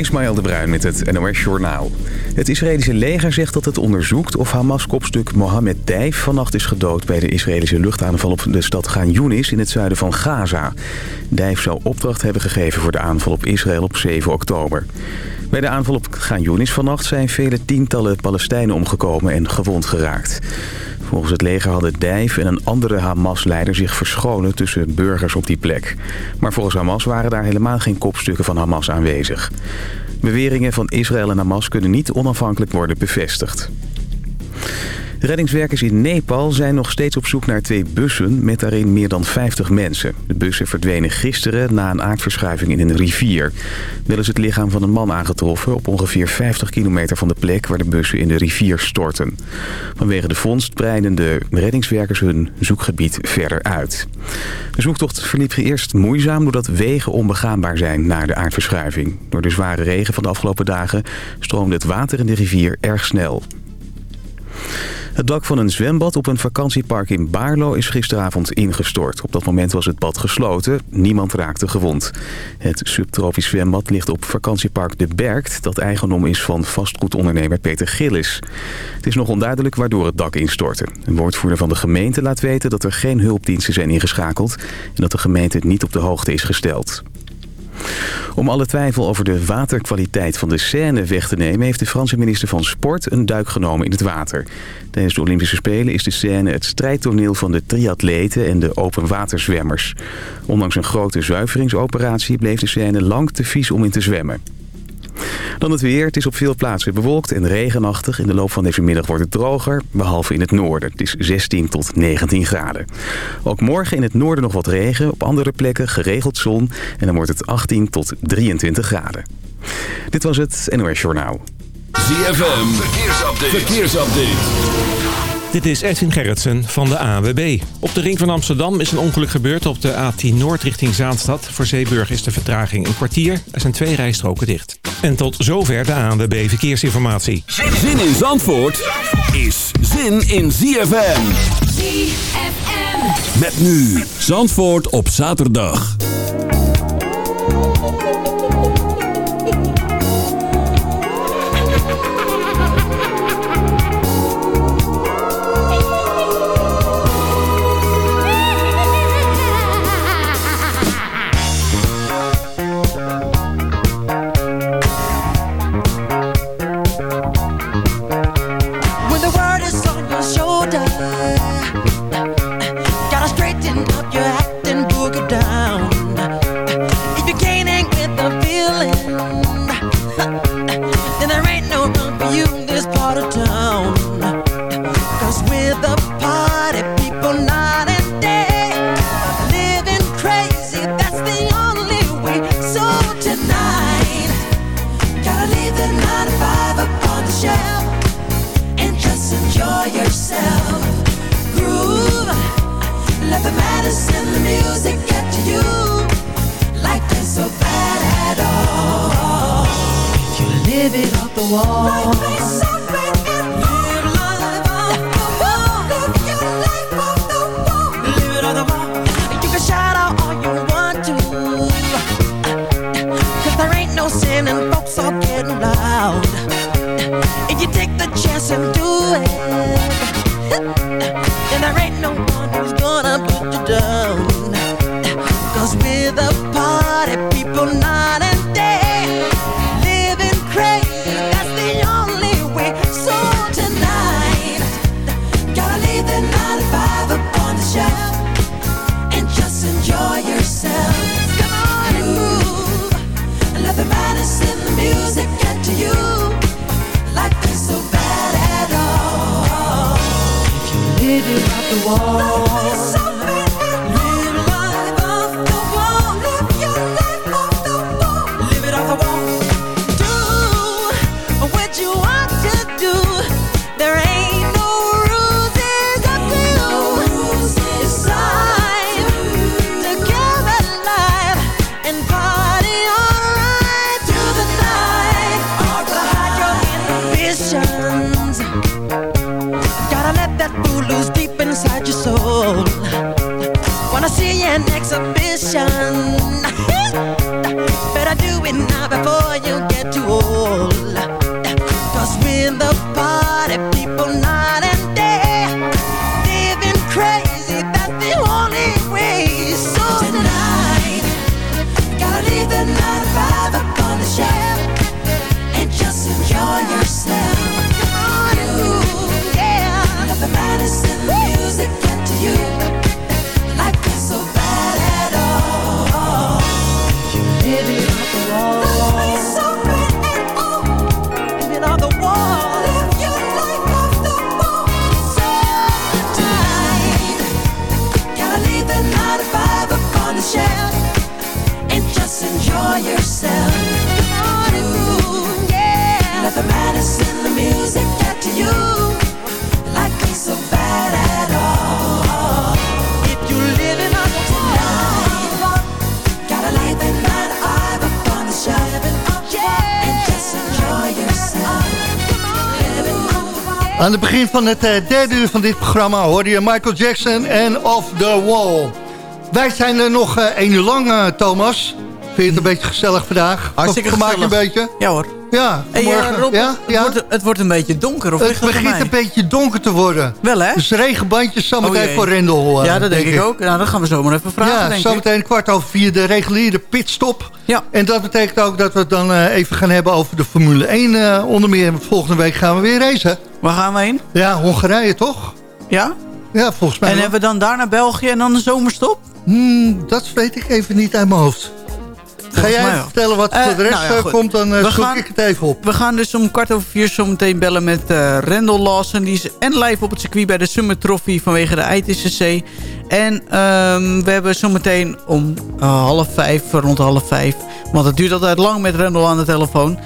Ismaël de Bruin met het NOS Journaal. Het Israëlische leger zegt dat het onderzoekt of Hamas-kopstuk Mohammed Dijf vannacht is gedood bij de Israëlische luchtaanval op de stad Yunis in het zuiden van Gaza. Dijf zou opdracht hebben gegeven voor de aanval op Israël op 7 oktober. Bij de aanval op Yunis vannacht zijn vele tientallen Palestijnen omgekomen en gewond geraakt. Volgens het leger hadden Dijf en een andere Hamas-leider zich verscholen tussen burgers op die plek. Maar volgens Hamas waren daar helemaal geen kopstukken van Hamas aanwezig. Beweringen van Israël en Hamas kunnen niet onafhankelijk worden bevestigd. Reddingswerkers in Nepal zijn nog steeds op zoek naar twee bussen met daarin meer dan 50 mensen. De bussen verdwenen gisteren na een aardverschuiving in een rivier. Wel is het lichaam van een man aangetroffen op ongeveer 50 kilometer van de plek waar de bussen in de rivier storten. Vanwege de vondst breiden de reddingswerkers hun zoekgebied verder uit. De zoektocht verliep eerst moeizaam doordat wegen onbegaanbaar zijn na de aardverschuiving. Door de zware regen van de afgelopen dagen stroomde het water in de rivier erg snel. Het dak van een zwembad op een vakantiepark in Baarlo is gisteravond ingestort. Op dat moment was het bad gesloten. Niemand raakte gewond. Het subtropisch zwembad ligt op vakantiepark De Berkt... dat eigendom is van vastgoedondernemer Peter Gillis. Het is nog onduidelijk waardoor het dak instortte. Een woordvoerder van de gemeente laat weten dat er geen hulpdiensten zijn ingeschakeld... en dat de gemeente niet op de hoogte is gesteld. Om alle twijfel over de waterkwaliteit van de Seine weg te nemen... heeft de Franse minister van Sport een duik genomen in het water. Tijdens de Olympische Spelen is de Seine het strijdtoneel van de triatleten en de openwaterzwemmers. Ondanks een grote zuiveringsoperatie bleef de Seine lang te vies om in te zwemmen. Dan het weer. Het is op veel plaatsen bewolkt en regenachtig. In de loop van deze middag wordt het droger, behalve in het noorden. Het is 16 tot 19 graden. Ook morgen in het noorden nog wat regen. Op andere plekken geregeld zon. En dan wordt het 18 tot 23 graden. Dit was het NOS Journaal. ZFM. Verkeersupdate. Verkeersupdate. Dit is Edwin Gerritsen van de ANWB. Op de ring van Amsterdam is een ongeluk gebeurd op de A10 Noord richting Zaanstad. Voor Zeeburg is de vertraging een kwartier. Er zijn twee rijstroken dicht. En tot zover de ANWB Verkeersinformatie. Zin in Zandvoort is zin in ZFM. ZFM. Met nu Zandvoort op zaterdag. Cause there ain't no sin and folks all getting loud. And you take the chance and do it. Then there ain't no one who's gonna put you down. Cause we're the party people wall. Aan het begin van het eh, derde uur van dit programma hoorde je Michael Jackson en Off the Wall. Wij zijn er nog eh, één uur lang, eh, Thomas. Vind je het een beetje gezellig vandaag? Hartstikke Gemaakt een gezellig. beetje? Ja hoor. Ja, Hey, vanmorgen. Rob, ja, Het, wordt, het wordt een beetje donker, of Het begint een beetje donker te worden. Wel hè? Dus regenbandjes zometeen Oh, voor Rendel. eh, ja, dat denk ik ook. Nou, dan gaan we zomaar even vragen, Ja, denk ik. zometeen kwart over vier de reguliere pitstop. Ja. En dat betekent ook dat we het dan even gaan hebben over de Formule 1 eh, onder meer. Volgende week gaan we weer racen. Waar gaan we heen? Ja, Hongarije toch? Ja? Ja, volgens mij En wel. hebben we dan daarna België en dan de zomerstop? Hmm, dat weet ik even niet uit mijn hoofd. Ga jij vertellen wat er Eh, voor de rest nou ja, eh, komt, dan eh, zoek gaan- ik het even op. We gaan dus om kwart over vier zo meteen bellen met eh Rendel Lawson. Die is en live op het circuit bij de Summer Trophy vanwege de ITCC. En ehm, we hebben zometeen om eh, half vijf, rond half vijf. Want het duurt altijd lang met Rendel aan de telefoon.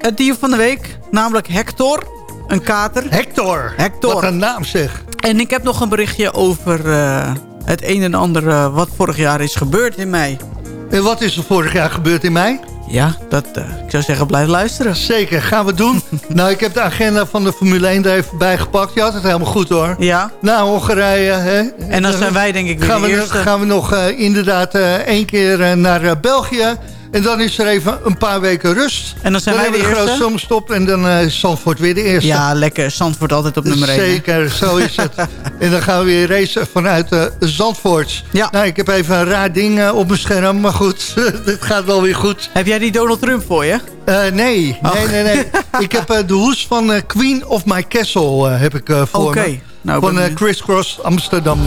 Het dier van de week, namelijk Hector. Een kater. Hector. Hector. Wat een naam zeg. En ik heb nog een berichtje over eh, het een en ander eh, wat vorig jaar is gebeurd in mei. En wat is er vorig jaar gebeurd in mei? Ja, dat, eh, ik zou zeggen blijf luisteren. Zeker, gaan we doen. nou, ik heb de agenda van de Formule 1 er even bij gepakt. Je had het helemaal goed hoor. Ja, Nou, Hongarije. Hè? en dan zijn wij denk ik weer gaan de we, eerste. gaan we nog inderdaad eh, één keer naar België. En dan is er even een paar weken rust. En dan zijn wij hebben de we de grote zomerstop en dan eh, is Zandvoort weer de eerste. Ja, lekker. Zandvoort altijd op nummer 1. Zeker, zo is het. en dan gaan we weer racen vanuit eh Zandvoort. Ja. Nou, ik heb even een raar ding eh, op mijn scherm, maar goed, dit gaat wel weer goed. Heb jij die Donald Trump voor je? Eh, nee, nee, nee, nee. ik heb eh, de hoes van eh, Queen of My Castle eh, heb ik eh, voor me. Nou, van eh. Criss Cross Amsterdam.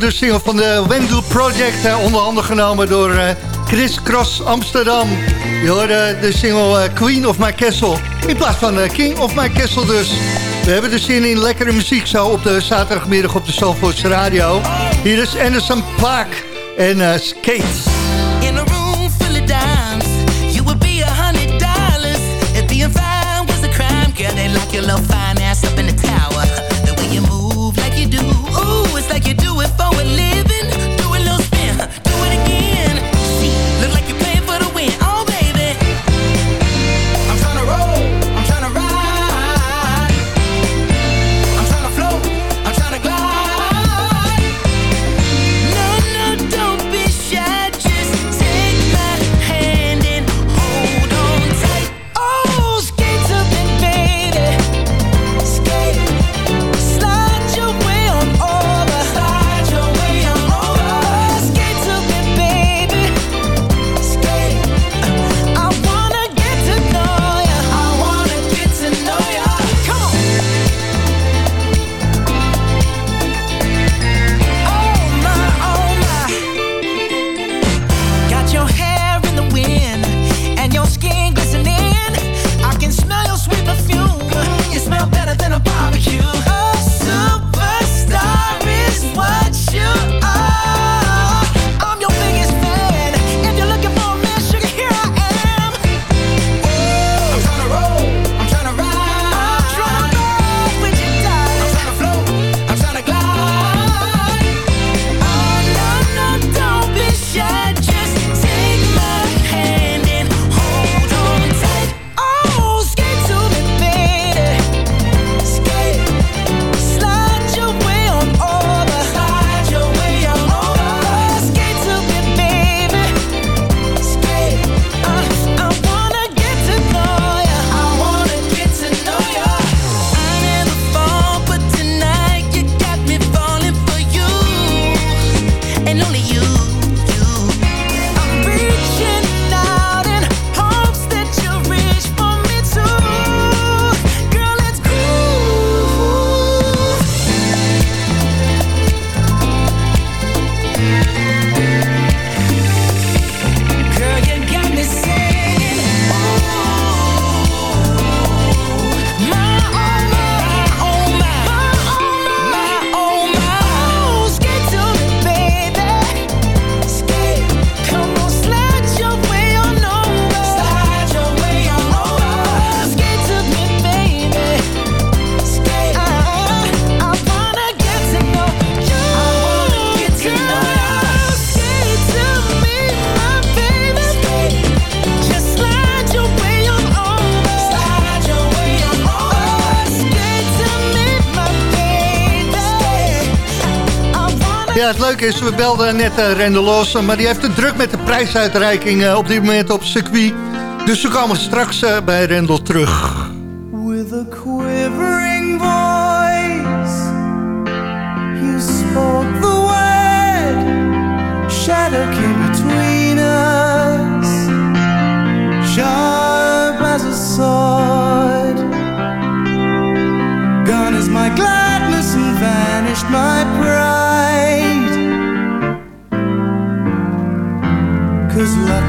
de single van de Wendel Project. Onder andere genomen door eh, Chris Cross Amsterdam. Je hoorde de single eh, Queen of My Castle. In plaats van eh, King of My Castle dus. We hebben de zin in lekkere muziek zo op de zaterdagmiddag op de Zandvoorts Radio. Hier is Anderson Paak en uh, Skate. Ja, het leuke is, we belden net uh, Lawson. maar die heeft het druk met de prijsuitreiking eh, op dit moment op circuit. Dus we komen straks eh, bij Rendel terug.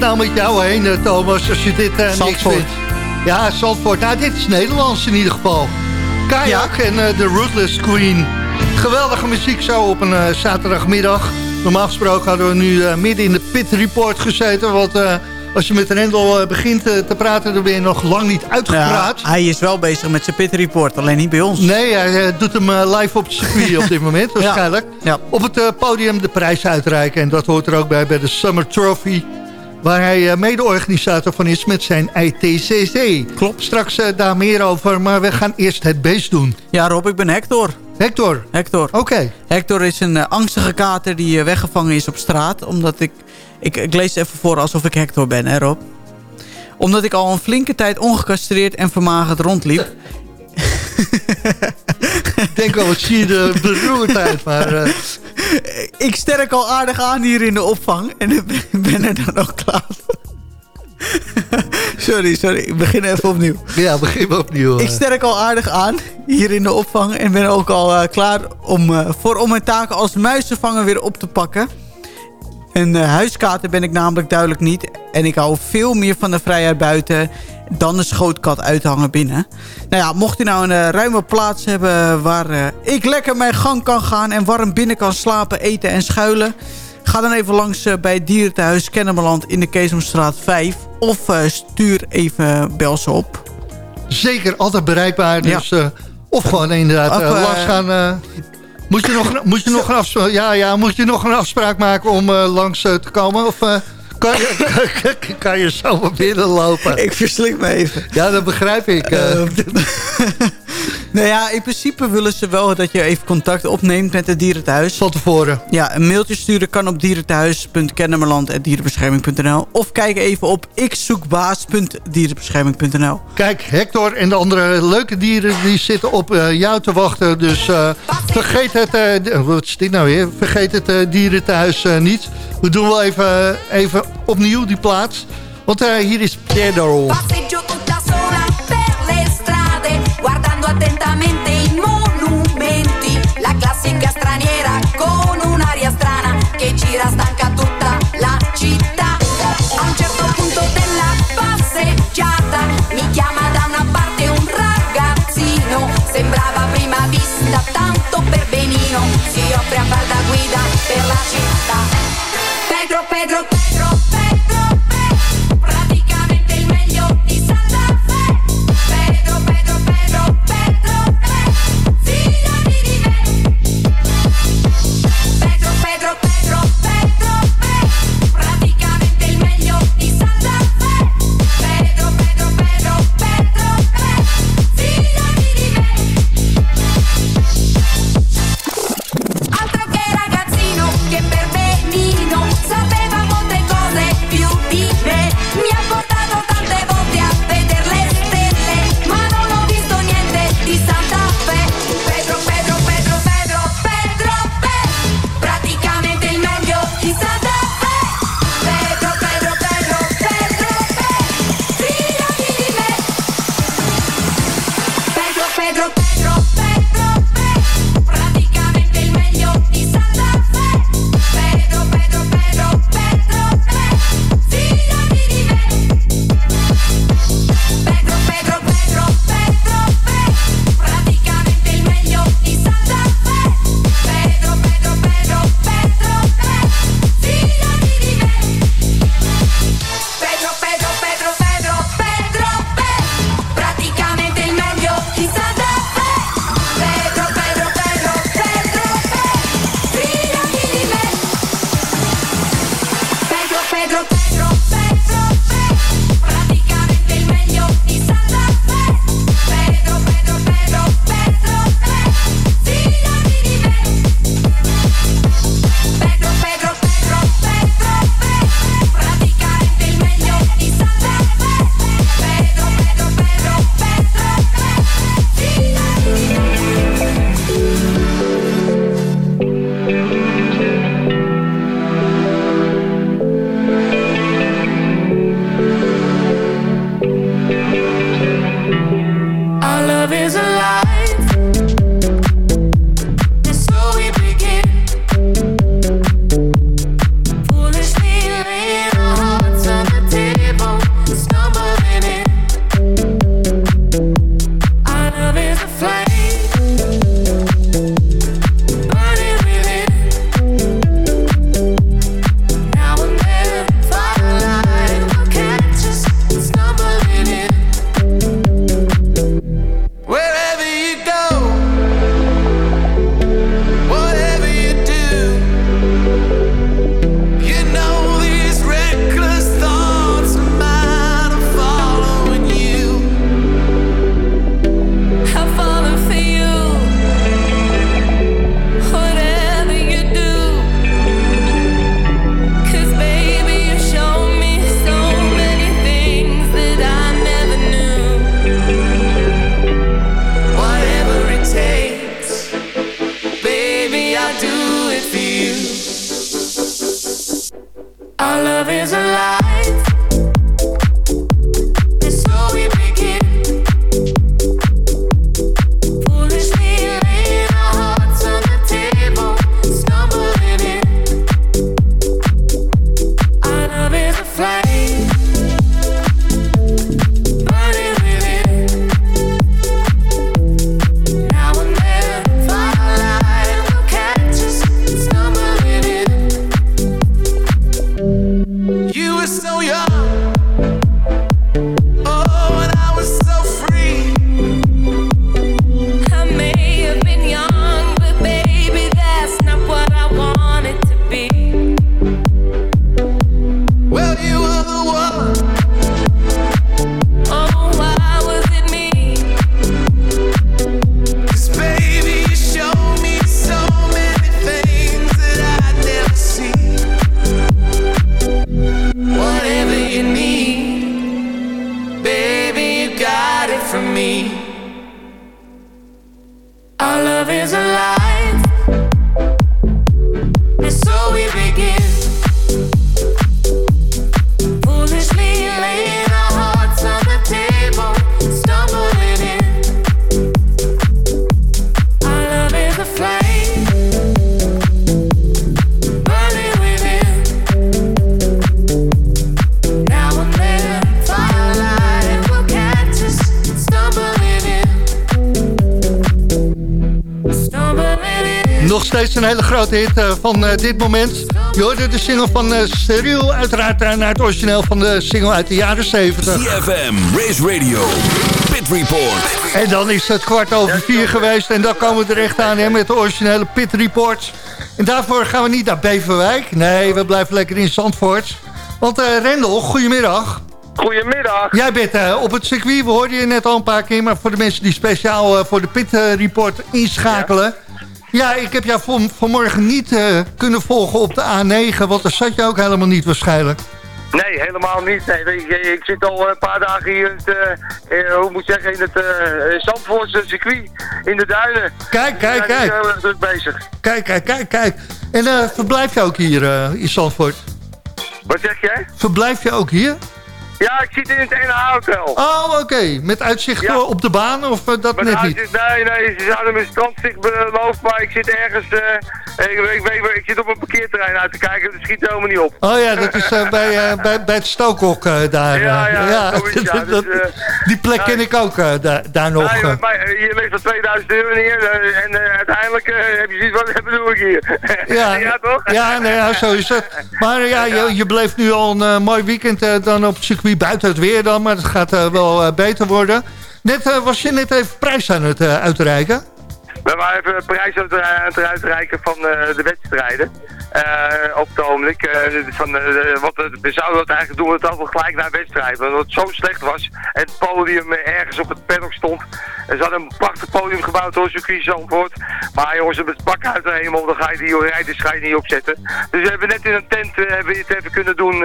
het nou met jou heen, eh, Thomas, als je dit eh niks vindt? Ja, Zandvoort. Nou, dit is Nederlands in ieder geval. Kajak en eh, de Ruthless Queen. Geweldige muziek zo op een zaterdagmiddag. Normaal gesproken hadden we nu midden in de pit report gezeten. Want als je met Rendel begint te praten, dan ben je nog lang niet Ja, uitgepraat. hij is wel bezig met zijn pit report, alleen niet bij ons. Nee, hij doet hem live op het circuit op dit moment waarschijnlijk. Ja. Op het podium de prijs uitreiken. En dat hoort er ook bij bij de Summer Trophy. Waar hij eh, mede-organisator van is met zijn ITCC. Klopt. Straks eh, daar meer over, maar we gaan eerst het beest doen. Ja, Rob, ik ben Hector. Hector, Hector. oké. Hector is een eh, angstige kater die weggevangen is op straat. Omdat ik, ik... Ik lees even voor alsof ik Hector ben, hè Rob? Omdat ik al een flinke tijd ongecastreerd en vermagerd rondliep. Ik denk wel, wat zie je de beroerdheid. Maar Ik sterk al aardig aan hier in de opvang. En ik ben- er dan ook klaar voor. sorry, sorry. Ik begin even opnieuw. ja, begin maar opnieuw. Ik eh. sterk al aardig aan hier in de opvang. En ben ook al eh, klaar om, eh, voor om mijn taken als muizenvanger weer op te pakken. Een eh, huiskater ben ik namelijk duidelijk niet. En ik hou veel meer van de vrijheid buiten dan de schootkat uithangen binnen. Nou ja, mocht u nou een eh, ruime plaats hebben waar eh, ik lekker mijn gang kan gaan... en warm binnen kan slapen, eten en schuilen... ga dan even langs bij het dierentehuis Kennemerland in de Keesomstraat 5... of stuur even bel ze op. Zeker, altijd bereikbaar. Dus, of gewoon inderdaad Of, langs gaan. Moet, je nog, moet, je nog een afspraak, ja, ja, moet je nog een afspraak maken om eh, langs eh, te komen? Of eh, kan, je, kan je zomaar binnenlopen? Ik verslik me even. Ja, dat begrijp ik. nou ja, in principe willen ze wel dat je even contact opneemt met het dierentehuis. van tevoren. Ja, een mailtje sturen kan op dierentehuis.kennemerland.dierenbescherming.nl Of kijk even op ikzoekbaas.dierenbescherming.nl Kijk, Hector en de andere leuke dieren die zitten op eh, jou te wachten. Dus eh, vergeet het, eh, wat is dit nou weer? Vergeet het eh, dierentehuis eh, niet. We doen wel even, even opnieuw die plaats. Want hier is Pedro. Attentamente i monumenti. La classica straniera con un'aria strana che gira stanca tutta la città. A un certo punto della passeggiata mi chiama da una parte un ragazzino. Sembrava a prima vista tanto per benino. Si offre a far da guida per la città. Pedro, Pedro, grote hit eh, van eh, dit moment. Je hoorde de single van uh, Steriel, uiteraard uh, naar het origineel van de single uit de jaren 70. CFM, Race Radio, Pit Report. En dan is het kwart over vier geweest en dan komen we er echt aan hè, met de originele Pit Report. En daarvoor gaan we niet naar Beverwijk. Nee, we blijven lekker in Zandvoort. Want uh, Rendel, goedemiddag. Goedemiddag. Jij bent uh, op het circuit, we hoorden je net al een paar keer... maar voor de mensen die speciaal uh, voor de Pit Report inschakelen... Ja. Ja, ik heb jou van, vanmorgen niet uh, kunnen volgen op de A9, want daar zat je ook helemaal niet waarschijnlijk. Nee, helemaal niet. Nee, ik, ik, zit al een paar dagen hier in het, uh, hoe moet ik zeggen, in het uh, Zandvoortse circuit, in de duinen. Kijk, kijk, kijk. Ik ben heel erg druk bezig. Kijk, kijk, kijk, kijk. En verblijf je ook hier in Zandvoort? Wat zeg jij? Verblijf je ook hier? Ja, ik zit in het NH-hotel. Oh, oké. Okay. Met uitzicht ja. op de baan of uh, dat Met net niet? Nee, nee. Ze hadden me strandzicht beloofd, maar ik zit ergens... Uh, ik, ik, ik, ik, zit op een parkeerterrein uit te kijken, dat schiet helemaal niet op. Oh ja, dat is uh, bij, bij, bij het Stookhok daar. Ja, ja, ja. Is, ja. Dus, die plek nou, ken ik ook daar, daar nog. Nee, maar, hier ligt er 2000 euro neer en uiteindelijk heb je zoiets wat bedoel ik hier. Ja, ja toch? Ja, nee, ja, zo is het. Maar ja, je, je bleef nu al een mooi weekend dan op het circuit buiten het weer dan, maar het gaat uh, wel uh, beter worden. Net uh, was je net even prijs aan het uitreiken. We waren even prijs aan het uitreiken van de wedstrijden. op het ogenblik. van, wat, we zouden dat eigenlijk doen, we het altijd gelijk naar wedstrijd. Want het zo slecht was en het podium ergens op het paddock stond. Ze hadden een prachtig podium gebouwd door circuit Zandvoort. Maar jongens, het bak uit de hemel, dan ga je die rijders ga je niet opzetten. Dus we hebben net in een tent hebben het even kunnen doen.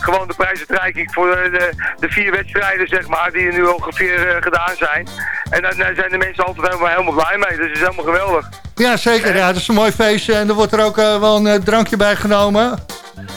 Gewoon de prijsuitreiking voor de, de, vier wedstrijden, zeg maar, die er nu ongeveer gedaan zijn. En daar zijn de mensen altijd helemaal, helemaal blij mee. Dus het is helemaal geweldig. Ja, zeker. Ja, dat is een mooi feestje. En er wordt er ook wel een drankje bij genomen.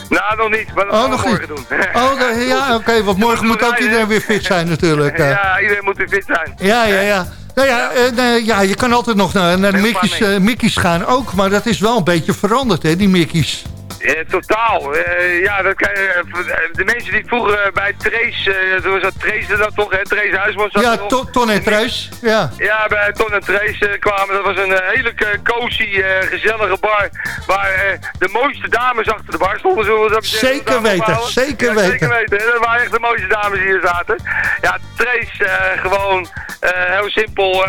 Nou, nog niet, maar dat oh, gaan we nog morgen niet. doen. Oh, de, ja, oké, okay, want morgen moet ook iedereen weer fit zijn natuurlijk. Ja, iedereen moet weer fit zijn. Ja, ja, ja. Nou ja, uh, ja, je kan altijd nog naar, naar de Mickey's, uh, Mickey's gaan ook, maar dat is wel een beetje veranderd, hè, die Mickey's. Uh, totaal. Uh, ja, dat kan, uh, de mensen die vroeger bij Trace, toen was dat Trace dat toch, hè? Trace Huisman zat Ja, to, Ton en Trace, ja. Ja, bij Ton en Trace kwamen. Dat was een hele cozy, gezellige bar, waar de mooiste dames achter de bar stonden. Zullen we dat zeker weten, zeker ja, weten. Zeker weten, dat waren echt de mooiste dames die hier zaten. Ja, Trace, gewoon heel simpel...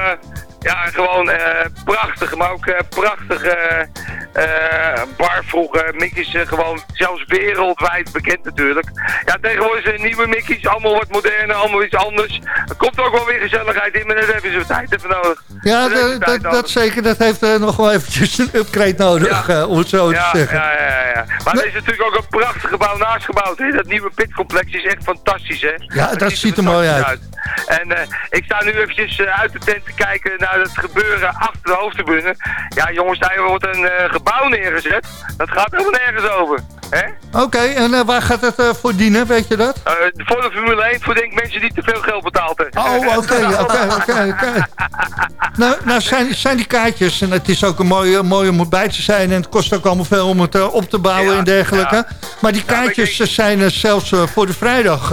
Ja, gewoon uh, prachtig, maar ook uh, prachtig uh, bar vroeger. Mickey's gewoon zelfs wereldwijd bekend natuurlijk. Ja, tegenwoordig zijn nieuwe Mickey's, allemaal wat moderner, allemaal iets anders. Er komt ook wel weer gezelligheid in, maar net hebben ze tijd even nodig. Ja, dat, dat, dat zeker. Dat heeft nog wel eventjes een upgrade nodig, om het zo ja, te zeggen. Ja, ja, ja. Maar er is natuurlijk ook een prachtig gebouw naast gebouwd. Hè? Dat nieuwe pitcomplex is echt fantastisch, hè? Ja, dat, dat ziet er mooi uit. uit. En ik sta nu eventjes uit de tent te kijken naar het gebeuren achter de hoofdtribune. Ja, jongens, daar wordt een uh, gebouw neergezet. Dat gaat helemaal nergens over. hè? Oké, en eh, waar gaat het eh, voor dienen, weet je dat? Eh, voor de Formule 1, voor denk ik mensen die te veel geld betaald hebben. Oh, oké, oké, oké. Nou, nou zijn, zijn die kaartjes, en het is ook een mooi, mooi om erbij te zijn... en het kost ook allemaal veel om het eh, op te bouwen Ja, en dergelijke. ja. Maar die Ja, maar kaartjes eh, zijn eh, zelfs eh, voor de vrijdag...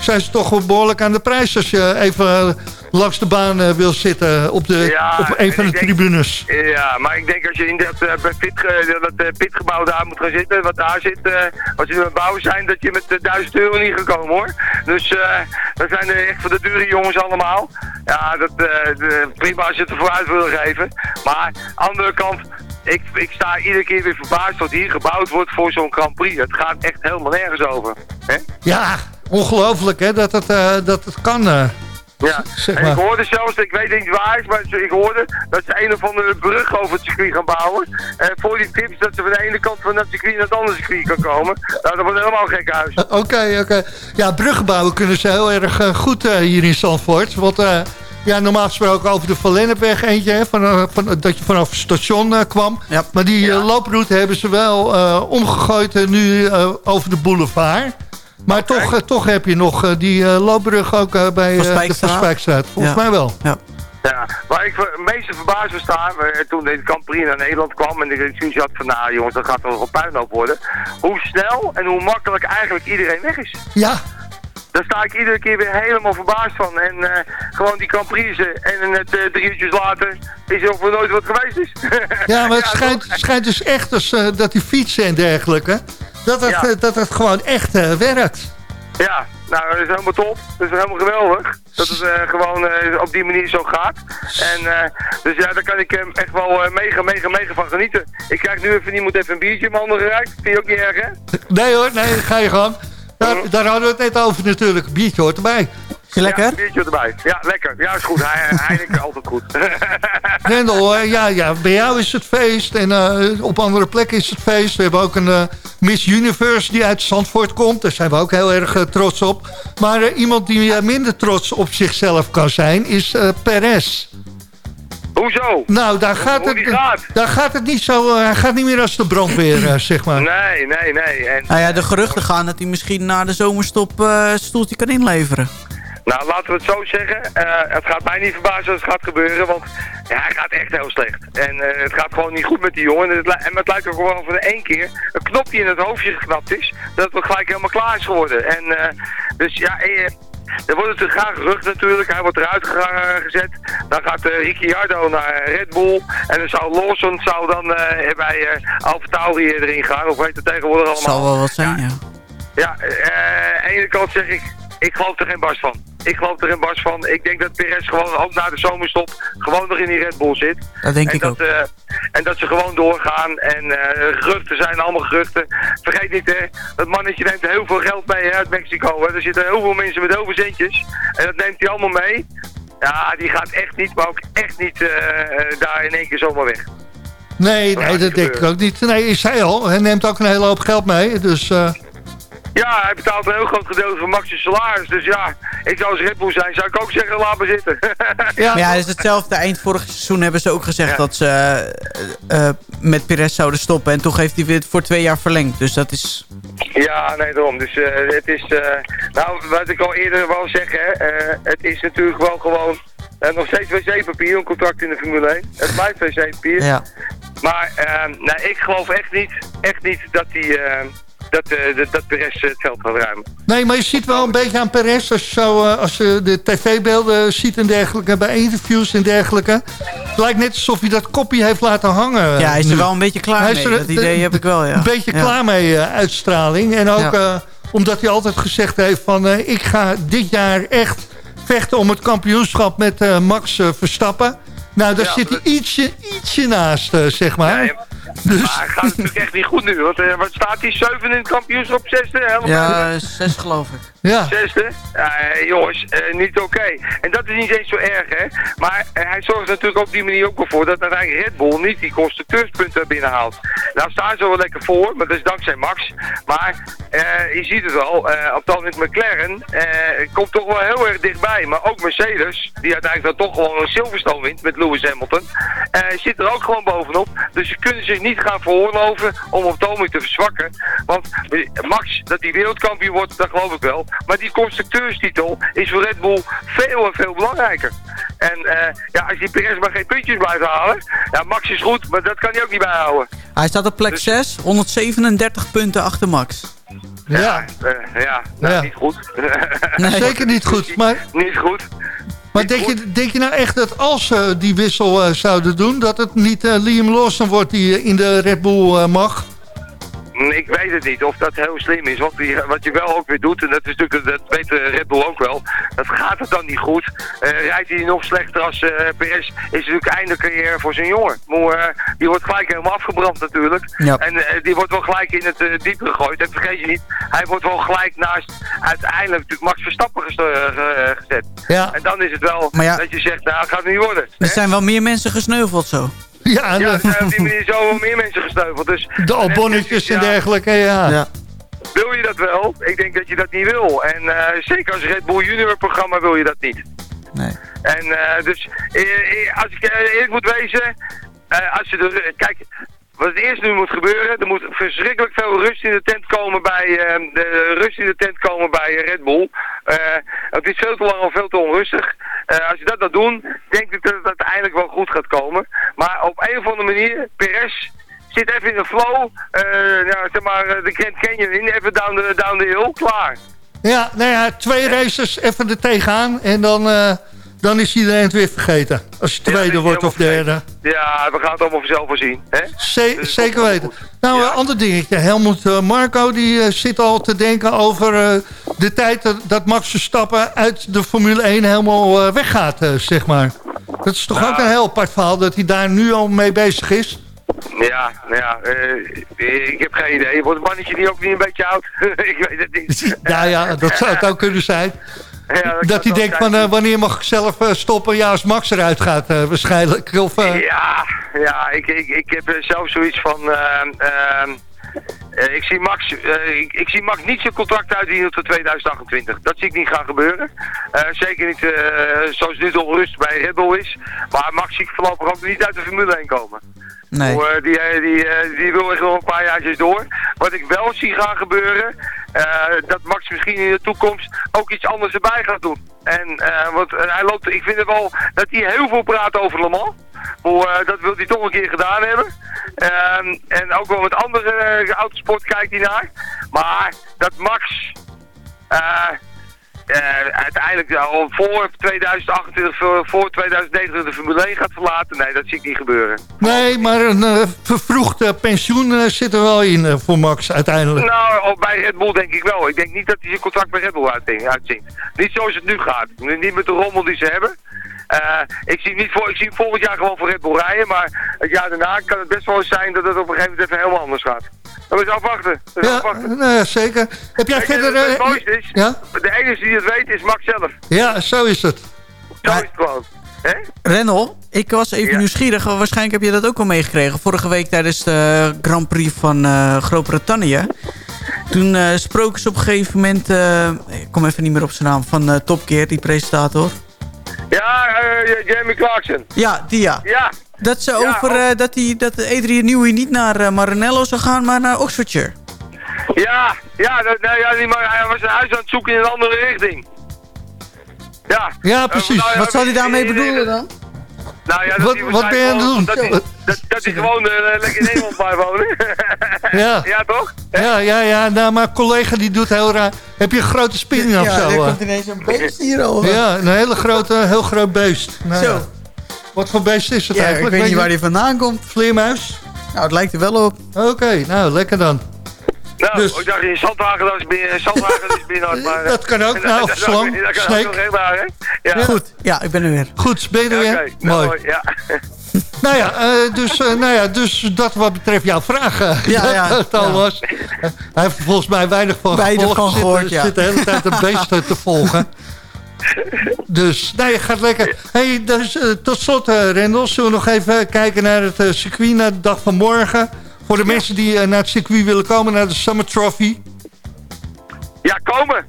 zijn ze toch behoorlijk aan de prijs... als je even langs de baan eh, wil zitten op, de, Ja, op een en van de denk- tribunes. Ja, maar ik denk als je in dat, eh, pit, dat eh, pitgebouw daar moet gaan zitten, wat daar zit, als je aan het bouwen zijn, dat je met eh, 1000 euro niet gekomen hoor. Dus dat zijn echt voor de dure jongens allemaal. Ja, dat, prima als je het ervoor uit wil geven. Maar andere kant, ik, ik sta iedere keer weer verbaasd wat hier gebouwd wordt voor zo'n Grand Prix. Het gaat echt helemaal nergens over. Hè? Ja, ongelooflijk hè, dat het, eh, dat het kan. eh. Ja, Zeg en ik hoorde zelfs, ik weet niet waar het is, maar ik hoorde dat ze een of andere brug over het circuit gaan bouwen. En voor die tips dat ze van de ene kant van het circuit naar het andere circuit kan komen. Nou, dat wordt helemaal gek huis. Eh, Oké, oké. Ja, bruggen bouwen kunnen ze heel erg goed eh, hier in Zandvoort. Want eh, ja, normaal gesproken over de Van Lennepweg eentje, hè, van, van, dat je vanaf het station eh, kwam. Ja. Maar die looproute hebben ze wel eh, omgegooid eh, nu eh, over de boulevard. Maar toch, eh, toch heb je nog eh, die eh, loopbrug ook bij eh, de Spijkstraat? Volgens Ja. mij wel. Ja. Ja, waar ik het meeste verbaasd was staan, toen de Prix naar Nederland kwam en ik zoiets had van, nou jongens, dat gaat toch een puinhoop worden. Hoe snel en hoe makkelijk eigenlijk iedereen weg is. Ja, Daar sta ik iedere keer weer helemaal verbaasd van. En eh, gewoon die Prix en het eh, drie uurtjes later is er of er nooit wat geweest is. ja maar het Ja, schijnt, dus echt als, eh, dat die fietsen en dergelijke... dat het, Ja. eh, dat het gewoon echt eh, werkt. Ja, nou, dat is helemaal top. Dat is helemaal geweldig. Dat het eh, gewoon op die manier zo gaat. En dus ja, daar kan ik eh, echt wel mega, mega, mega van genieten. Ik krijg nu even, iemand even een biertje in mijn handen gereikt. Vind je ook niet erg, hè? Nee hoor, nee, ga je gang. Daar, daar hadden we het net over natuurlijk. Biertje hoort erbij. Is je lekker? Ja, biertje erbij. Ja, lekker. Ja, is goed. Hij, Heineken altijd goed. Rendel, eh, ja, ja, bij jou is het feest en eh, op andere plekken is het feest. We hebben ook een eh, Miss Universe die uit Zandvoort komt. Daar zijn we ook heel erg eh, trots op. Maar eh, iemand die eh, minder trots op zichzelf kan zijn is eh Perez. Hoezo? Nou, daar gaat, Hoe het, gaat? daar gaat het niet zo... eh, hij gaat niet meer als de brandweer, eh, zeg maar. Nee, nee, nee. En, Nou ja, de geruchten gaan dat hij misschien na de zomerstop eh stoeltje kan inleveren. Nou, laten we het zo zeggen. Eh, het gaat mij niet verbazen als het gaat gebeuren, want ja, hij gaat echt heel slecht. En eh, het gaat gewoon niet goed met die jongen. En het, en het lijkt ook gewoon van één keer een knopje in het hoofdje geknapt is, dat het gelijk helemaal klaar is geworden. En eh, dus ja, er wordt natuurlijk graag gerucht natuurlijk. Hij wordt eruit ge- gezet. Dan gaat eh, Ricciardo naar Red Bull. En dan zou Lawson zou dan bij uh, Alfa Tauri erin gaan. Of weet het tegenwoordig allemaal. Zal wel wat zijn, ja. Ja, aan de ene kant zeg ik, ik geloof er geen bars van. Ik geloof er geen bars van. Ik denk dat Perez gewoon ook na de zomerstop gewoon nog in die Red Bull zit. Dat denk en ik dat, ook. eh, en dat ze gewoon doorgaan. En eh, geruchten zijn allemaal geruchten. Vergeet niet, hè, dat mannetje neemt heel veel geld mee hè, uit Mexico. Hè. Er zitten heel veel mensen met heel veel centjes. En dat neemt hij allemaal mee. Ja, die gaat echt niet, maar ook echt niet eh, daar in één keer zomaar weg. Nee, Dat nee, dat denk ik ook niet. Nee, ik zei al, hij neemt ook een hele hoop geld mee. Dus eh, Ja, hij betaalt een heel groot gedeelte van Max's salaris. Dus ja, ik zou als Red zijn, zou ik ook zeggen, laat maar zitten. ja, Maar ja, het is hetzelfde. Eind vorig seizoen hebben ze ook gezegd Ja. dat ze eh, eh, met Perez zouden stoppen. En toch heeft hij weer voor twee jaar verlengd. Dus dat is... Ja, nee, daarom. Dus eh, het is, nou, wat ik al eerder wou zeggen, het is natuurlijk wel gewoon nog steeds wc-papier, een contract in de Formule 1. Het blijft wc-papier. Ja. Maar nou, ik geloof echt niet, echt niet dat die, eh, dat, eh, dat, dat Perez eh, het veld gaat ruimen. Nee, maar je ziet wel een beetje aan Perez, als je, zo, eh, als je de tv-beelden ziet en dergelijke, bij interviews en dergelijke. Het lijkt net alsof hij dat kopje heeft laten hangen. ja, hij is nu. er wel een beetje klaar Hij mee. er- Dat idee heb ik wel, ja. Een beetje Ja. klaar mee, uitstraling. En ook Ja. eh, omdat hij altijd gezegd heeft van, eh, ik ga dit jaar echt vechten om het kampioenschap met eh, Max Verstappen. Nou, daar Ja, zit hij ietsje, ietsje naast, zeg maar. Ja, dus, Maar het gaat natuurlijk echt niet goed nu, want eh, wat staat hij? Zeven in het kampioenschap, zesde? Helemaal Ja, zes geloof ik. Ja. Zesde? Eh, jongens, eh, niet oké. En dat is niet eens zo erg, hè. Maar eh, hij zorgt natuurlijk op die manier ook voor dat uiteindelijk Red Bull niet die constructeurspunten binnenhaalt. Nou staan ze wel lekker voor, maar dat is dankzij Max. Maar je ziet het eh, op McLaren komt toch wel heel erg dichtbij. Maar ook Mercedes, die uiteindelijk dan toch gewoon een Silverstone wint met Lewis Hamilton, zit er ook gewoon bovenop. Dus ze kunnen zich niet gaan veroorloven om op te verzwakken. Want Max, dat hij wereldkampioen wordt, dat geloof ik wel. Maar die constructeurstitel is voor Red Bull veel en veel belangrijker. En eh, ja, als die Perez maar geen puntjes blijft halen, ja, Max is goed, maar dat kan hij ook niet bijhouden. Hij staat op plek 6, 137 punten achter Max. Ja, Eh, ja, nou, Ja. niet goed. Nee. zeker niet goed. Maar, niet goed. maar denk, je, denk je nou echt dat als ze die wissel eh, zouden doen... dat het niet eh, Liam Lawson wordt die eh, in de Red Bull eh, mag? Mm, Ik weet het niet of dat heel slim is. Want die, wat je wel ook weer doet, en dat is natuurlijk, dat weet Red Bull ook wel, dat gaat het dan niet goed. Eh, rijdt hij nog slechter als eh PS, is het natuurlijk einde carrière voor zijn jongen. Maar eh, die wordt gelijk helemaal afgebrand natuurlijk. Ja. En die wordt wel gelijk in het diepe gegooid. En vergeet je niet, hij wordt wel gelijk naast uiteindelijk natuurlijk Max Verstappen gezet. Ja, En dan is het wel ja- dat je zegt, nou, gaat het niet worden. Er hè? zijn wel meer mensen gesneuveld zo. ja, Ja, er de, zijn op die manier zo wel meer mensen gesneuveld. Dus, de albonnetjes en Ja. dergelijke, ja. Ja. Wil je dat wel? Ik denk dat je dat niet wil. En eh, zeker als Red Bull Junior programma wil je dat niet. Nee. En eh, dus, eh, als ik eerlijk moet wezen, eh, als je er, kijk, wat het eerst nu moet gebeuren, er moet verschrikkelijk veel rust in de tent komen bij, eh, de rust in de tent komen bij Red Bull. Eh, het is veel te lang of veel te onrustig. Eh, als je dat dan doen, denk ik dat het uiteindelijk wel goed gaat komen. Maar op een of andere manier, Perez zit even in de flow, eh, nou, zeg maar, eh, de Grand Canyon in, even down the, down hill, klaar. Ja, nou ja, twee races even er tegenaan en dan, dan is iedereen het weer vergeten. Als je tweede wordt of derde. Ja, we gaan het allemaal vanzelf wel zien. Hè? Ze- Dus zeker weten. Nou, Ja. een ander dingetje. Helmoet eh, Marco die eh, zit al te denken over eh, de tijd dat, dat Max Verstappen uit de Formule 1 helemaal weggaat, zeg maar. Dat is toch Nou. ook een heel apart verhaal dat hij daar nu al mee bezig is? Ja, nou ja, ik heb geen idee. Wordt het mannetje die ook niet een beetje oud? ik weet het niet. Ja, dat zou het ook kunnen zijn. Ja, Dat hij denkt van eh, wanneer mag ik zelf eh, stoppen? Ja, als Max eruit gaat eh, waarschijnlijk. Of, Ja, ja ik, ik, ik heb zelf zoiets van... ehm, ehm, eh, ik, zie Max, ik, ik zie Max niet zijn contract uitdienen tot 2028. Dat zie ik niet gaan gebeuren. Zeker niet zoals nu de onrust bij Red Bull is. Maar Max zie ik voorlopig ook niet uit de Formule 1 komen. Nee. Eh, die, eh, die, eh, die wil echt nog een paar jaartjes door. Wat ik wel zie gaan gebeuren, dat Max misschien in de toekomst ook iets anders erbij gaat doen. En want hij loopt, ik vind het wel dat hij heel veel praat over Le Mans. Dat wil hij toch een keer gedaan hebben. Ehm, en ook wel met andere autosport kijkt hij naar. Maar dat Max uiteindelijk ja, al voor 2028, voor, voor 2029 de Formule 1 gaat verlaten. Nee, dat zie ik niet gebeuren. Nee, maar een eh, vervroegd eh, pensioen eh, zit er wel in eh, voor Max uiteindelijk. Nou, bij Red Bull denk ik wel. Ik denk niet dat hij zijn contract bij Red Bull uitzinkt. Niet zoals het nu gaat. Niet met de rommel die ze hebben. Eh, ik, zie niet voor, ik zie hem volgend jaar gewoon voor Red Bull rijden, maar het jaar daarna kan het best wel eens zijn dat het op een gegeven moment even helemaal anders gaat. Moet je afwachten. Dat is Ja, afwachten. nou ja, zeker. Heb jij verder... het eh, mooiste is, ja? de enige die het weet is Max zelf. ja, zo is het. Zo is het gewoon. Rendel, ik was even Ja. nieuwsgierig. Waarschijnlijk heb je dat ook al meegekregen. Vorige week tijdens de Grand Prix van eh, Groot-Brittannië. Toen eh, spraken ze op een gegeven moment... ik kom even niet meer op zijn naam. Van Top Gear, die presentator. Ja, eh, Jamie Clarkson. Ja, die ja. Ja, Dat ze Ja, over eh, dat, die, dat Adrian Newey niet naar eh, Maranello zou gaan, maar naar Oxfordshire. ja, ja, dat, nee, ja die, maar hij was een huis aan het zoeken in een andere richting. Ja, Ja, Eh, precies. nou Wat zou hij daarmee bedoelen dan? Nou ja, dat Wat- ben je aan het doen? Dat hij, dat, dat hij gewoon eh, lekker in Nederland wonen. Ja. ja, toch? Ja, ja, ja. Nou, maar collega die doet heel raar. Heb je een grote spinning of ja, zo? er eh? komt ineens een beest hier over. Ja, een hele grote, heel groot beest. Nou, Zo. ja. Wat voor beest is het Ja, ik eigenlijk? weet niet waar die vandaan komt. Vleermuis? Nou, het lijkt er wel op. Oké, nou, lekker dan. Nou, Dus- ik dacht in Zandwagen dat is binnen, Zandwagen is binnen. Maar, Dat kan ook, nou, of slang, Dat kan snake. ook nog echt waar, hè? Ja. Goed, ja, ik ben er weer. Goed, ben je er Ja, weer? Oké, nou, Mooi. ja. Nou ja, eh, dus, eh, nou ja, dus dat wat betreft jouw vraag, eh, Ja, ja, dat, Thomas. Eh, Hij heeft er volgens mij weinig van Weinig gevolgd. van Zit- gehoord, ja. Zit de hele tijd een beest te volgen. Dus, nee, je gaat lekker. Hey, dus, eh, tot slot, eh Rendel, zullen we nog even kijken naar het circuit, naar de dag van morgen. Voor de mensen die eh, naar het circuit willen komen, naar de Summer Trophy. Ja, komen.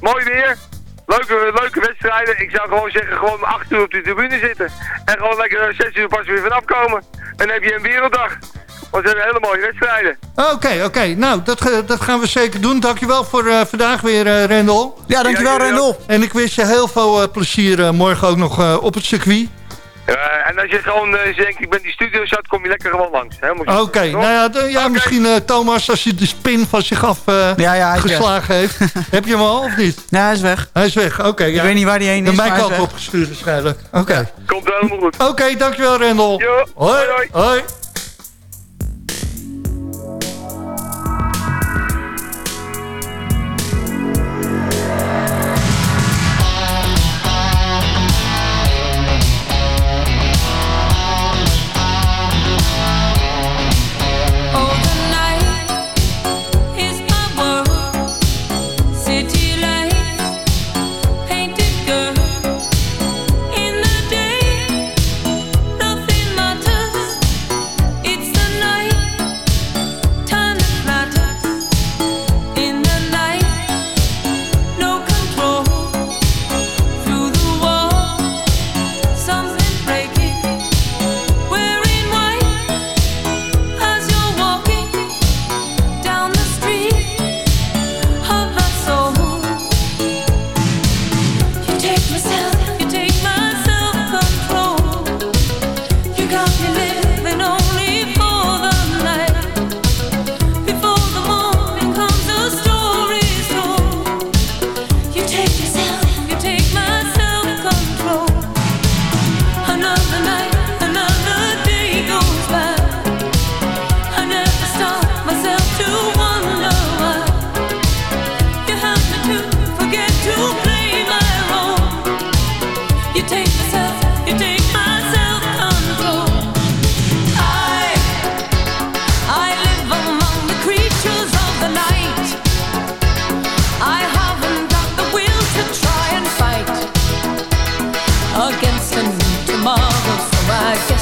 Mooi weer. Leuke, leuke wedstrijden. Ik zou gewoon zeggen, gewoon om 8 uur op de tribune zitten. En gewoon lekker eh, 6 uur pas weer vanaf komen. En dan heb je een werelddag. Want het zijn hele mooie wedstrijden. Oké, oké. Nou, dat, dat gaan we zeker doen. Dankjewel voor eh, vandaag weer, eh Rendel. Ja, dankjewel Ja, Rendel. En ik wens je heel veel eh, plezier eh, morgen ook nog eh, op het circuit. Eh, en als je gewoon eh, denkt, ik ben die studio zat, kom je lekker gewoon langs. Oké, nou ja, de- ja misschien eh, Thomas, als je de spin van zich af eh, Ja, geslagen heeft. Heb je hem al of niet? Ja, hij is weg. Hij is weg, oké. ja. Ik weet niet waar hij heen De is, maar mijn kant opgestuurd waarschijnlijk. Oké, Komt helemaal goed. Oké, dankjewel Rendel. Jo, hoi. hoi, hoi.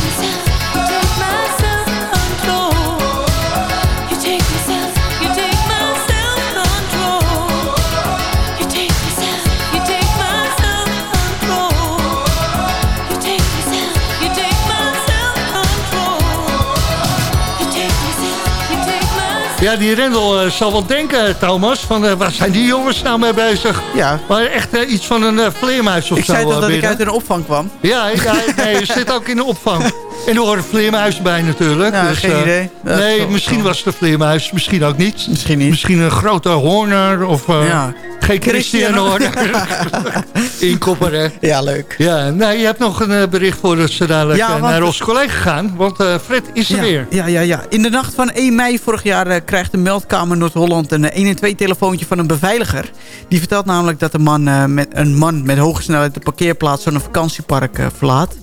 You Ja, die Rendel eh, zal wel denken, Thomas, van eh, waar zijn die jongens nou mee bezig? Ja. Maar echt eh, iets van een vleermuis of Ik zo zei toch eh, dat ik binnen? uit een opvang kwam? Ja, ja nee, je zit ook in de opvang. En er horen vleermuizen bij natuurlijk. Ja, dus, geen eh, idee. Dat nee, misschien zo. was het een vleermuis, misschien ook niet. Misschien niet. Misschien een grote hoorner of... eh, Ja. Geen Christian hoor. Inkopper, hè? Ja, leuk. Ja, nou, je hebt nog een eh, bericht voor ons zo dadelijk Ja, want- naar ons collega gaan. Want eh, Fred is er weer. Ja, ja, ja. In de nacht van 1 mei vorig jaar krijgt de meldkamer Noord-Holland een eh, 112-telefoontje van een beveiliger. Die vertelt namelijk dat een man, met, een man met hoge snelheid de parkeerplaats van een vakantiepark verlaat.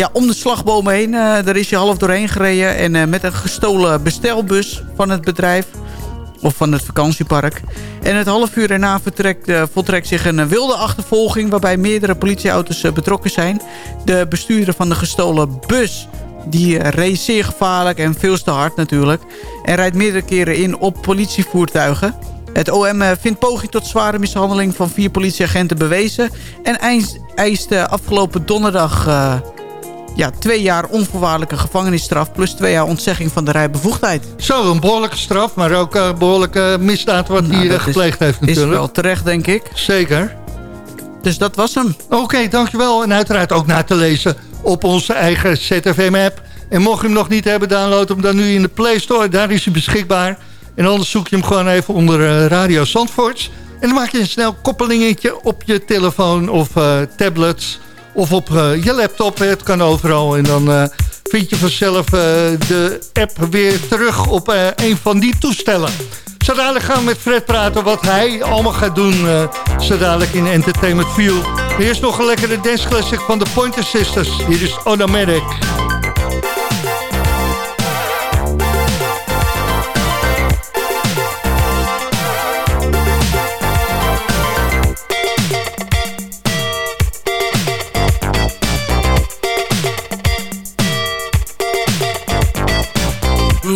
Ja, om de slagbomen heen, eh, daar is hij half doorheen gereden. En eh, met een gestolen bestelbus van het bedrijf. Of van het vakantiepark. En het half uur erna vertrekt, eh, voltrekt zich een wilde achtervolging... waarbij meerdere politieauto's betrokken zijn. De bestuurder van de gestolen bus... die reed zeer gevaarlijk en veel te hard natuurlijk. En rijdt meerdere keren in op politievoertuigen. Het OM vindt poging tot zware mishandeling van vier politieagenten bewezen... en eist, eist eh, afgelopen donderdag... ja, twee jaar onvoorwaardelijke gevangenisstraf... plus twee jaar ontzegging van de rijbevoegdheid. Zo, een behoorlijke straf, maar ook een behoorlijke misdaad wat Nou, hij eh, is- gepleegd heeft Is natuurlijk. wel terecht, denk ik. Zeker. Dus dat was hem. Oké, dankjewel. En uiteraard ook na te lezen op onze eigen ZFM-app. En mocht je hem nog niet hebben, download hem dan nu in de Play Store. Daar is hij beschikbaar. En anders zoek je hem gewoon even onder eh, Radio Zandvoorts. En dan maak je een snel koppelingetje op je telefoon of eh, tablets... of op eh, je laptop. Het kan overal. En dan eh, vind je vanzelf eh, de app weer terug op een van die toestellen. Zo dadelijk gaan we met Fred praten wat hij allemaal gaat doen. eh zo dadelijk in Entertainment View. Eerst nog een lekkere dance classic van de Pointer Sisters. Hier is Automatic.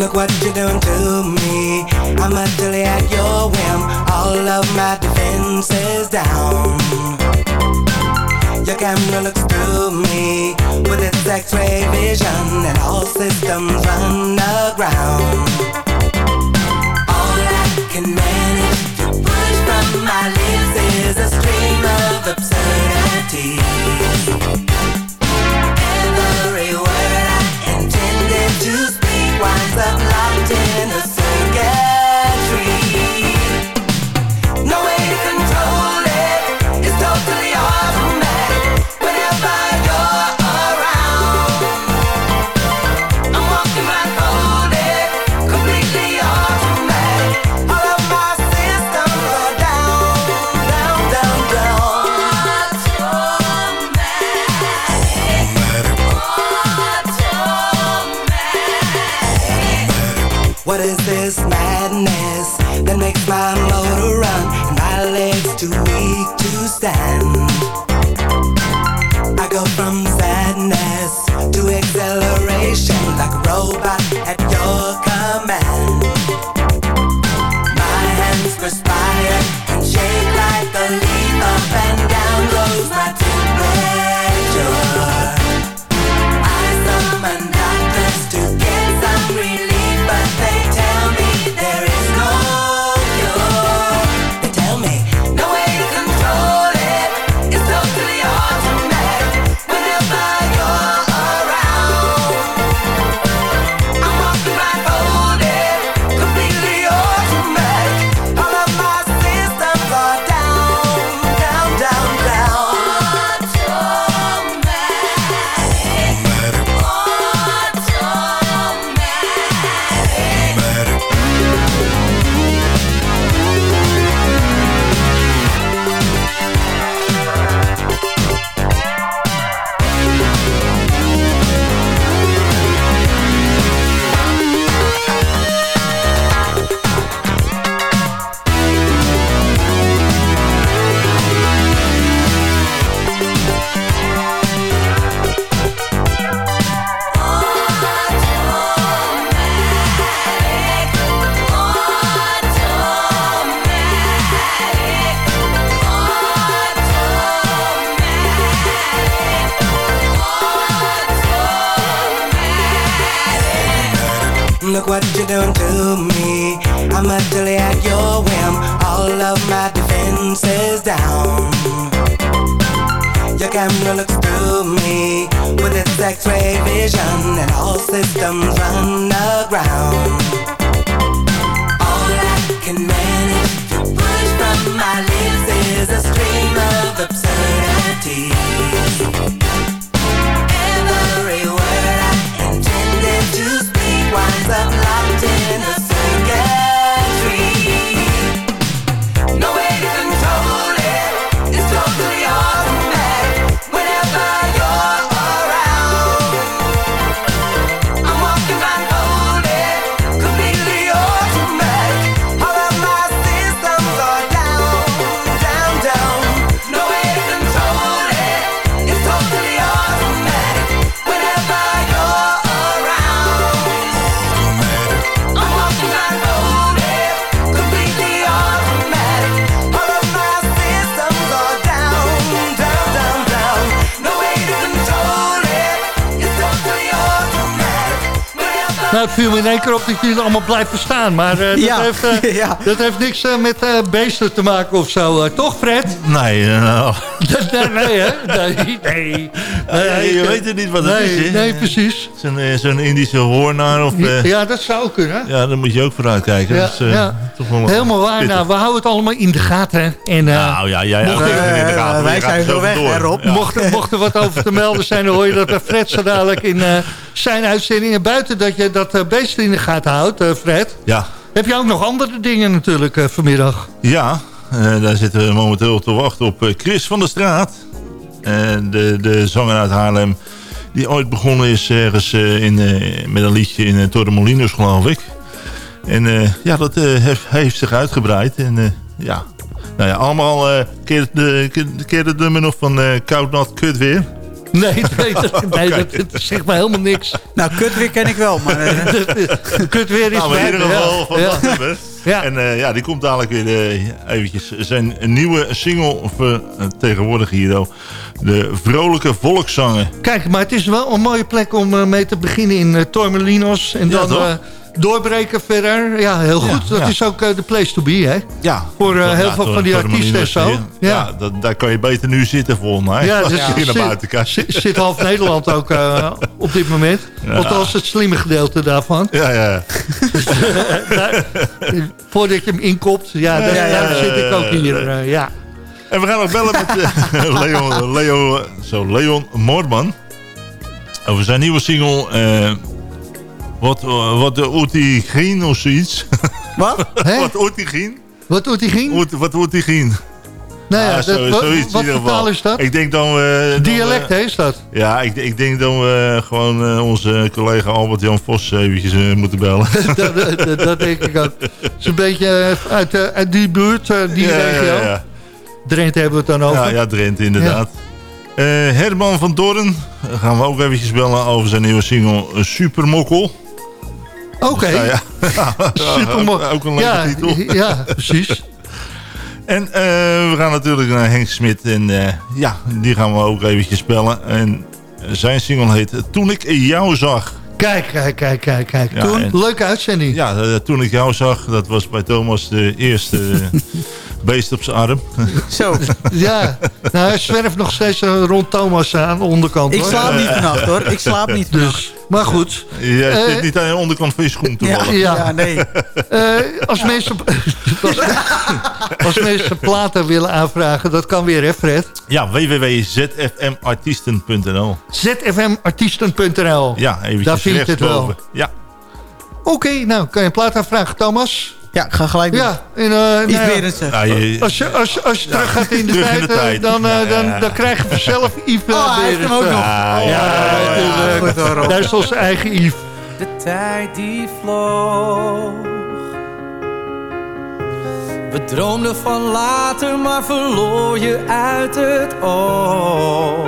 Look what you're doing to me. I'm utterly at your whim. All of my defenses down. Your camera looks through me with its X-ray vision, and all systems run aground. All I can manage to push from my lips is a stream of obscenity. Every word I intended to winds up locked in a circuitry. My lips in één keer op dat jullie allemaal blijven staan. Maar eh, dat, Ja. heeft, eh, Ja. dat heeft niks eh, met eh, beesten te maken of zo. toch, Fred? Nee, nou, nee, nee, hè? Nee, nee. nee, je ik- weet het niet wat het nee, is. hè? Nee, precies. Zo'n eh, zo'n Indische hoornaar of... eh, ja. Ja, dat zou kunnen. daar moet je ook voor uitkijken. Ja, dat is, eh, ja. toch wel Helemaal waar. pittig. Nou, we houden het allemaal in de gaten. hè. En, eh, Nou ja, jij mocht de gaten, maar wij zijn er zo weg, Rob? Ja. Mocht, er, mocht er wat over te melden zijn, dan hoor je dat bij Fred zo dadelijk in eh, zijn uitzendingen. Buiten dat je dat beest in de gaten houdt, eh, Fred. Ja, Heb je ook nog andere dingen natuurlijk eh, vanmiddag? ja daar zitten we momenteel te wachten op eh, Chris van der Straat. Eh, de, de zanger uit Haarlem. Die ooit begonnen is ergens eh, in, eh, met een liedje in uh, Torremolinos, geloof ik. En eh, ja, dat eh, heeft, heeft zich uitgebreid. En eh, ja, nou ja, allemaal eh keer, de, keer, het nummer nog van eh Koud Nat Kut weer. Nee, nee, dat, nee dat, dat zegt me helemaal niks. Nou, kut weer ken ik wel, maar... eh, Kut weer is Nou, maar in ieder geval ja. van Ja. dat nummer. Ja. En eh, ja, die komt dadelijk weer eh, eventjes zijn nieuwe single vertegenwoordigen hier. ook. De vrolijke volkszangen. Kijk, maar het is wel een mooie plek om eh, mee te beginnen in Tormelinos. En Ja, dan? Doorbreken verder. Ja, heel Ja, goed. Dat ja. is ook eh, de place to be, hè? Ja. Voor eh, Ja, heel veel van die artiesten en zo. Ja, dat, daar kan je beter nu zitten volgens mij. Ja, dus je hier naar zit- buiten kijkt. zit, zit half Nederland ook eh, op dit moment. Ja. Althans, het slimme gedeelte daarvan. Ja, ja. Daar- voordat je hem inkopt, ja, daar, Ja, ja, daar ja, zit ik ook hier. ja. En we gaan nog bellen met eh, Leon, Leo, zo, Leon Moordman. Over zijn nieuwe single... wat, eh, wat de Oetigien of zoiets. Wat? Wat Oetigien? Wat doet hij ging? Oet- Wat Oetigien? Nou ja, dat, zo- wat, zoiets wat voor taal is dat? Ik denk dan dan Dialect, hè, is dat? Ja, ik, ik denk dat we gewoon eh, onze collega Albert-Jan Vos eventjes eh, moeten bellen. dat, dat, dat denk ik ook. Het is een beetje uit, uit die buurt, die ja, regio. Ja, ja. Drenthe hebben we het dan over. ja, ja Drenthe inderdaad. Herman van Dorn eh, gaan we ook eventjes bellen over zijn nieuwe single Supermokkel. Oké, Ja, ja. supermooi. Ook een leuke ja, titel. Ja, precies. En eh, we gaan natuurlijk naar Henk Smit. En eh, ja, die gaan we ook eventjes bellen. En zijn single heet Toen ik jou zag. Kijk, kijk, kijk, kijk. kijk. Ja, Toen, en- leuke uitzending. Ja, eh, toen ik jou zag, dat was bij Thomas de eerste beest op zijn arm. Zo, Ja, nou, hij zwerft nog steeds rond Thomas aan de onderkant. ik hoor. slaap niet vannacht hoor. Ik slaap niet vannacht. Dus, maar goed. Jij Eh, zit niet aan de onderkant van je schoen Ja, toevallig. Ja. ja, nee. Eh, als, mensen, als, als mensen platen willen aanvragen, dat kan weer, hè Fred? Ja, www.zfmartiesten.nl zfmartiesten.nl Ja, eventjes Daar vind je het wel. Ja, Oké, nou, kan je een plaat aanvragen, Thomas? Ja, ik ga gelijk doen. Ja, eh, nou Iets ja, meer eens. nou, je, Als je, als, je- als je terug gaat in de in tijd, de eh, tijd. Dan, eh, Ja, dan, ja. dan krijg je vanzelf Yves Oh, hij heeft hem ook nog. Ja, Oh, ja, ja, ja. Daar is onze eigen Yves. De tijd die vloog. We droomden van later, maar verloor je uit het oog.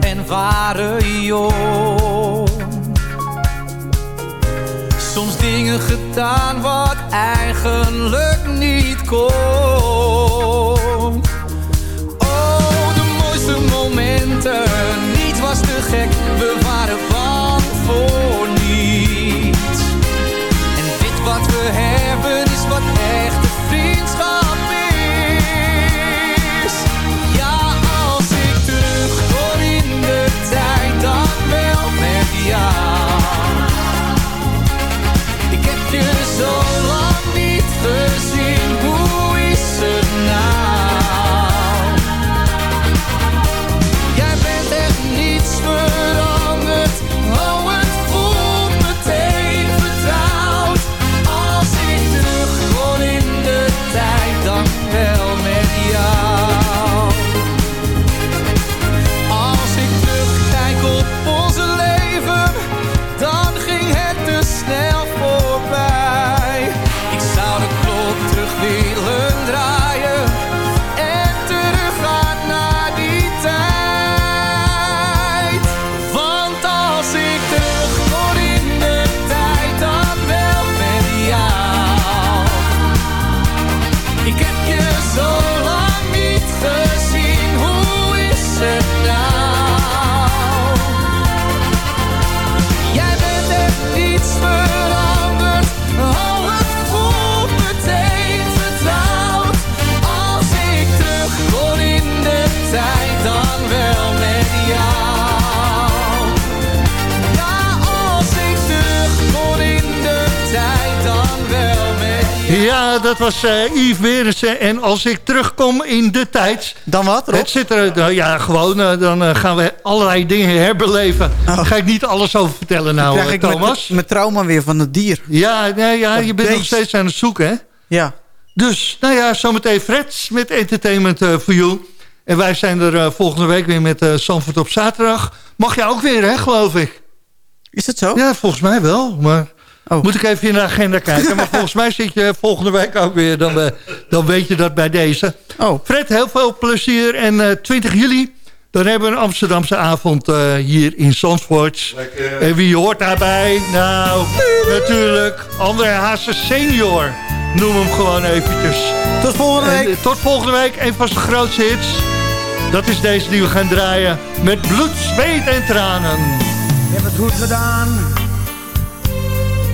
En waren jong. Soms dingen gedaan wat eigenlijk niet kon. Oh, de mooiste momenten, niets was te gek, we En als ik terugkom in de tijd... Dan wat, Rob? Het zit er, nou ja, gewoon, eh, dan eh, gaan we allerlei dingen herbeleven. Daar ga ik niet alles over vertellen nou, krijg eh, ik mijn- Thomas. Mijn trauma weer van het dier. Ja, nee, ja je bent nog steeds aan het zoeken, hè? Ja. Dus, nou ja, zometeen Freds met Entertainment for You. En wij zijn er volgende week weer met uh, Sanford op zaterdag. Mag jij ook weer, hè, geloof ik? Is het zo? Ja, volgens mij wel, maar... Oh. Moet ik even in de agenda kijken. Maar volgens mij zit je volgende week ook weer. Dan, eh, dan weet je dat bij deze. Oh. Fred, heel veel plezier. En eh 20 juli, dan hebben we een Amsterdamse avond eh, hier in Zandvoort. En wie hoort daarbij? Nou, natuurlijk André Hazes senior. Noem hem gewoon eventjes. Tot volgende En, week. eh, tot volgende week. Een van zijn grootste hits. Dat is deze die we gaan draaien. Met bloed, zweet en tranen. Ik heb het goed gedaan,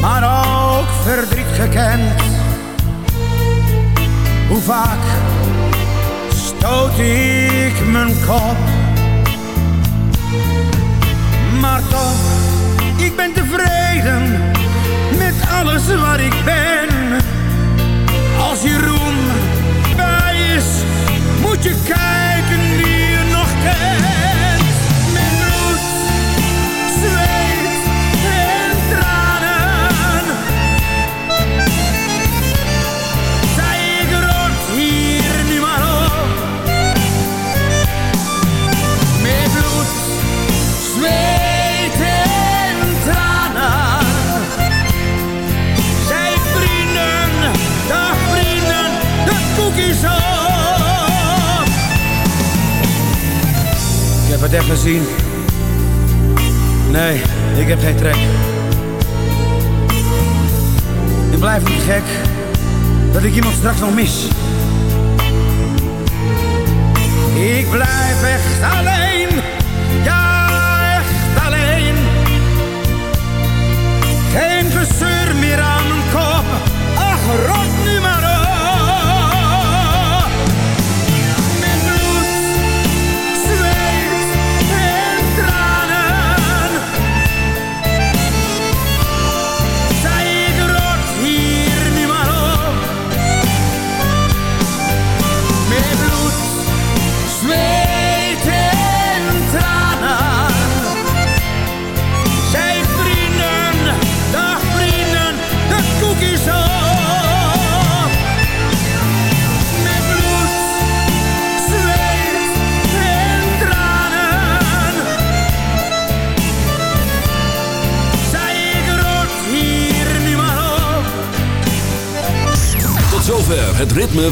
Maar ook verdriet gekend. Hoe vaak stoot ik mijn kop, maar toch, ik ben tevreden met alles wat ik ben. Als je roem bij is, moet je kijken wie je nog kent.